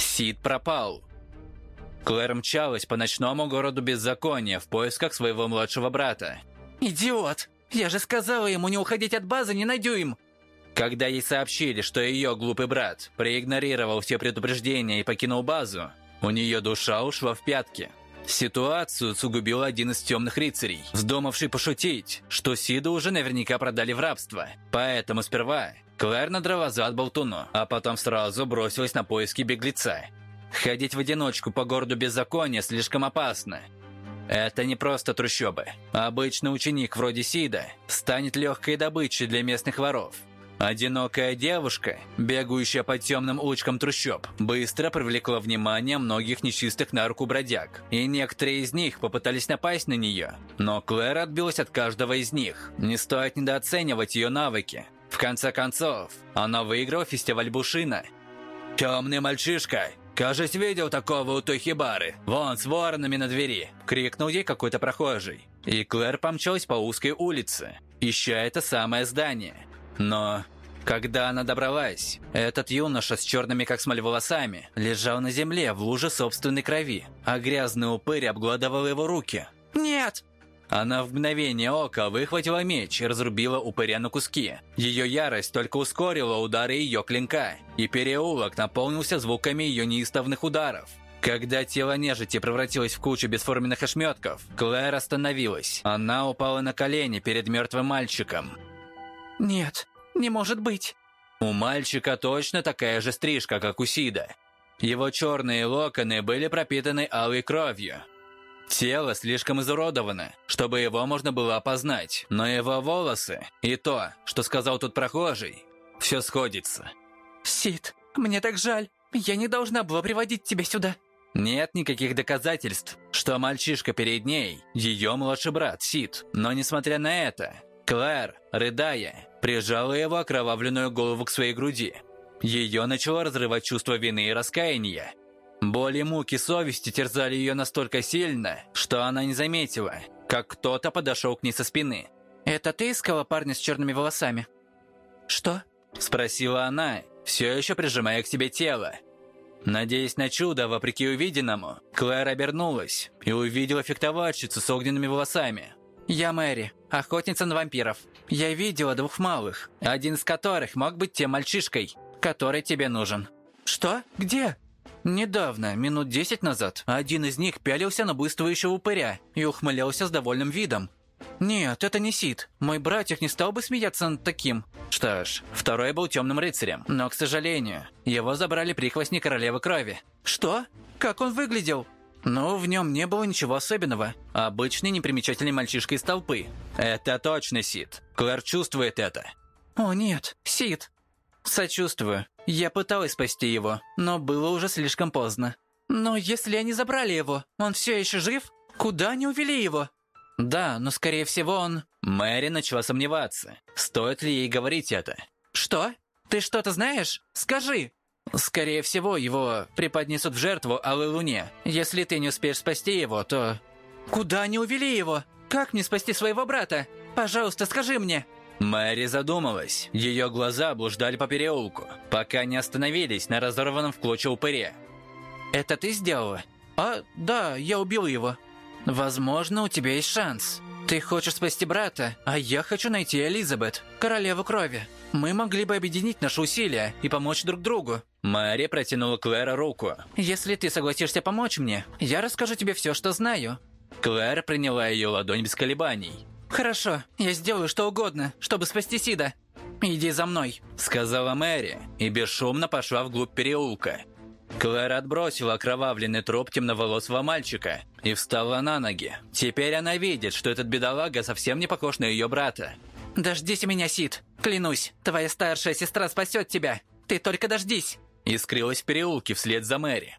Сид пропал. Клэр мчалась по ночному городу беззакония в поисках своего младшего брата. «Идиот! Я же сказала ему не уходить от базы ни на дюйм!» Когда ей сообщили, что ее глупый брат проигнорировал все предупреждения и покинул базу, у нее душа ушла в пятки. Ситуацию сугубил один из темных рыцарей, вздумавший пошутить, что Сиду уже наверняка продали в рабство. Поэтому сперва Клэр надрала зад болтуну, а потом сразу бросилась на поиски беглеца. Ходить в одиночку по городу беззакония слишком опасно. Это не просто трущобы. Обычный ученик вроде Сида станет легкой добычей для местных воров. Одинокая девушка, бегающая по темным улочкам трущоб, быстро привлекла внимание многих нечистых на руку бродяг, и некоторые из них попытались напасть на нее. Но Клэр отбилась от каждого из них. Не стоит недооценивать ее навыки. В конце концов, она выиграла фестиваль Бушина. «Темный мальчишка! Кажется, видел такого у той хибары. Вон, с воронами на двери!» — крикнул ей какой-то прохожий. И Клэр помчалась по узкой улице, ища это самое здание. Но когда она добралась, этот юноша с черными как смоль волосами лежал на земле в луже собственной крови, а грязный упырь обгладывал его руки. «Нет!» Она в мгновение ока выхватила меч и разрубила упыря на куски. Ее ярость только ускорила удары ее клинка, и переулок наполнился звуками ее неистовных ударов. Когда тело нежити превратилось в кучу бесформенных ошметков, Клэр остановилась. Она упала на колени перед мертвым мальчиком. «Нет, не может быть!» У мальчика точно такая же стрижка, как у Сида. Его черные локоны были пропитаны алой кровью. Тело слишком изуродовано, чтобы его можно было опознать, но его волосы и то, что сказал тут прохожий, все сходится. «Сид, мне так жаль. Я не должна была приводить тебя сюда». Нет никаких доказательств, что мальчишка перед ней – ее младший брат Сид. Но несмотря на это, Клэр, рыдая, прижала его окровавленную голову к своей груди. Ее начало разрывать чувство вины и раскаяния. Боли, муки совести терзали ее настолько сильно, что она не заметила, как кто-то подошел к ней со спины. «Это ты искала парня с черными волосами?» «Что?» – спросила она, все еще прижимая к себе тело. Надеясь на чудо, вопреки увиденному, Клэр обернулась и увидела фехтовальщицу с огненными волосами. «Я Мэри, охотница на вампиров. Я видела двух малых, один из которых мог быть тем мальчишкой, который тебе нужен». «Что? Где?» Недавно, минут десять назад, один из них пялился на буйствующего упыря и ухмылялся с довольным видом. «Нет, это не Сид. Мой братик не стал бы смеяться над таким». Что ж, второй был темным рыцарем, но, к сожалению, его забрали прихвостни королевы крови. «Что? Как он выглядел?» Но в нем не было ничего особенного. Обычный непримечательный мальчишка из толпы. Это точно Сид. Клэр чувствует это. О нет, Сид. Сочувствую. Я пыталась спасти его, но было уже слишком поздно. Но если они забрали его, он все еще жив? Куда они увели его? Да, но скорее всего он... Мэри начала сомневаться. Стоит ли ей говорить это? Что? Ты что-то знаешь? Скажи. Скорее всего, его преподнесут в жертву Алой Луне. Если ты не успеешь спасти его, то... Куда они увели его? Как мне спасти своего брата? Пожалуйста, скажи мне. Мэри задумалась. Ее глаза блуждали по переулку, пока не остановились на разорванном в клочья упыре. «Это ты сделала?» «А, да, я убил его». «Возможно, у тебя есть шанс. Ты хочешь спасти брата, а я хочу найти Элизабет, королеву крови. Мы могли бы объединить наши усилия и помочь друг другу». Мэри протянула Клэра руку. «Если ты согласишься помочь мне, я расскажу тебе все, что знаю». Клэр приняла ее ладонь без колебаний. «Хорошо, я сделаю что угодно, чтобы спасти Сида. Иди за мной», — сказала Мэри и бесшумно пошла вглубь переулка. Клэр отбросила окровавленный труп темноволосого мальчика и встала на ноги. Теперь она видит, что этот бедолага совсем не похож на ее брата. «Дождись меня, Сид. Клянусь, твоя старшая сестра спасет тебя. Ты только дождись!» И скрылась в переулке вслед за Мэри.